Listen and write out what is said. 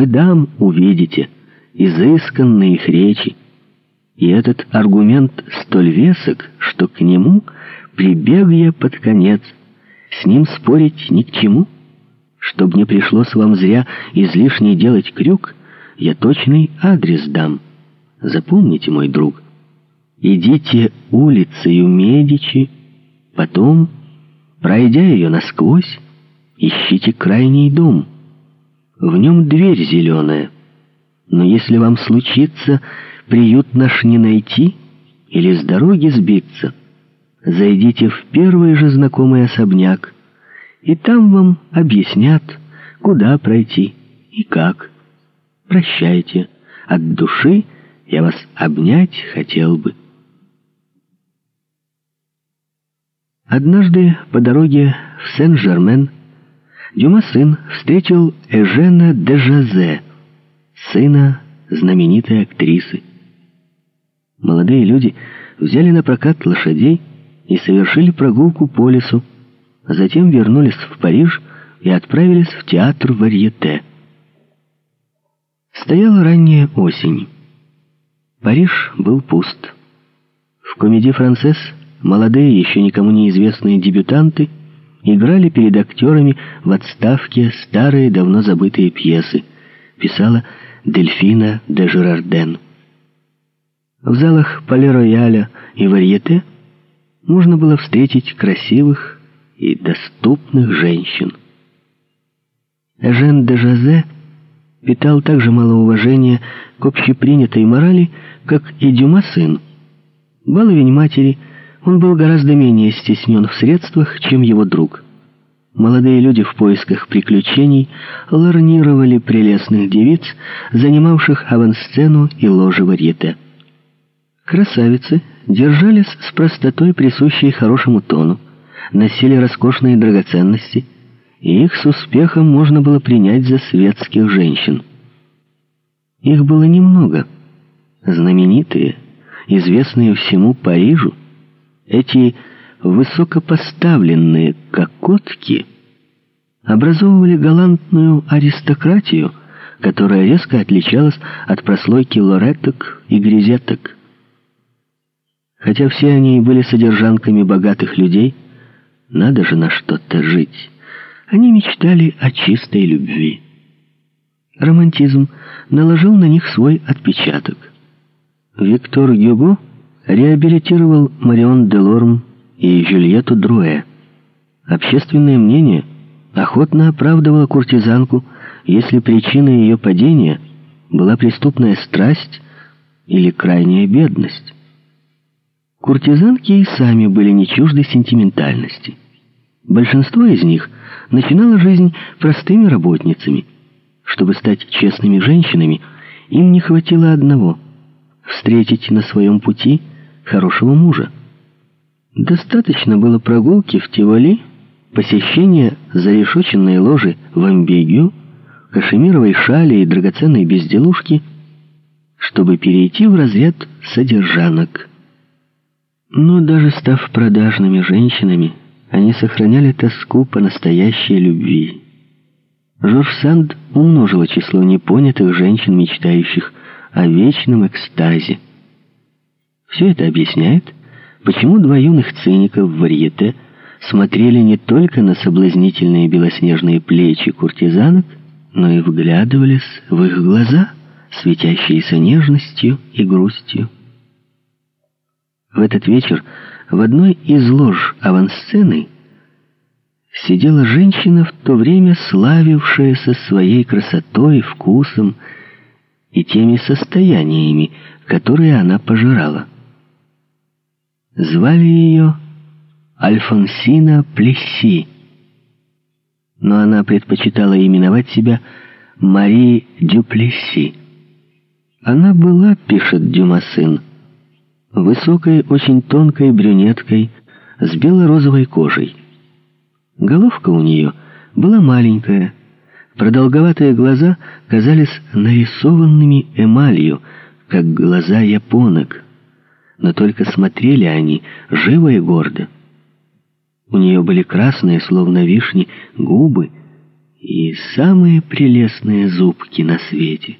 Вы дам увидите, изысканные их речи. И этот аргумент столь весок, что к нему прибег я под конец. С ним спорить ни к чему. Чтоб не пришлось вам зря излишне делать крюк, я точный адрес дам. Запомните, мой друг. Идите улицей у Медичи, потом, пройдя ее насквозь, ищите крайний дом. В нем дверь зеленая. Но если вам случится приют наш не найти или с дороги сбиться, зайдите в первый же знакомый особняк, и там вам объяснят, куда пройти и как. Прощайте, от души я вас обнять хотел бы. Однажды по дороге в Сен-Жермен Дюма сын встретил Эжена де Жазе, сына знаменитой актрисы. Молодые люди взяли на прокат лошадей и совершили прогулку по лесу, а затем вернулись в Париж и отправились в театр Варьете. Стояла ранняя осень. Париж был пуст. В комедии «Францесс» молодые, еще никому неизвестные дебютанты играли перед актерами в отставке старые, давно забытые пьесы, писала Дельфина де Жерарден. В залах Пале-Рояля и Варьете можно было встретить красивых и доступных женщин. Эжен де Жазе питал так же мало уважения к общепринятой морали, как и Дюма сын. Баловень матери, он был гораздо менее стеснен в средствах, чем его друг. Молодые люди в поисках приключений ларнировали прелестных девиц, занимавших авансцену и ложи варьете. Красавицы держались с простотой, присущей хорошему тону, носили роскошные драгоценности, и их с успехом можно было принять за светских женщин. Их было немного. Знаменитые, известные всему Парижу, эти высокопоставленные кокотки образовывали галантную аристократию, которая резко отличалась от прослойки лореток и грезеток. Хотя все они были содержанками богатых людей, надо же на что-то жить. Они мечтали о чистой любви. Романтизм наложил на них свой отпечаток. Виктор Гюго реабилитировал Марион Делорм и Жюльетту Друэ. Общественное мнение охотно оправдывало куртизанку, если причиной ее падения была преступная страсть или крайняя бедность. Куртизанки и сами были не чужды сентиментальности. Большинство из них начинало жизнь простыми работницами. Чтобы стать честными женщинами, им не хватило одного — встретить на своем пути хорошего мужа. Достаточно было прогулки в Тиволи, посещения зарешоченной ложи в Амбигю, кашемировой шали и драгоценной безделушки, чтобы перейти в разряд содержанок. Но даже став продажными женщинами, они сохраняли тоску по настоящей любви. Жорж Санд умножила число непонятых женщин, мечтающих о вечном экстазе. Все это объясняет, почему два юных циника в варьете смотрели не только на соблазнительные белоснежные плечи куртизанок, но и вглядывались в их глаза, светящиеся нежностью и грустью. В этот вечер в одной из лож авансцены сидела женщина, в то время славившаяся своей красотой, вкусом и теми состояниями, которые она пожирала. Звали ее Альфонсина Плесси, но она предпочитала именовать себя Мари Дюплесси. Она была, пишет Дюма сын, высокой, очень тонкой брюнеткой с бело-розовой кожей. Головка у нее была маленькая, продолговатые глаза казались нарисованными эмалью, как глаза японок, но только смотрели они живо и гордо. У нее были красные, словно вишни, губы и самые прелестные зубки на свете —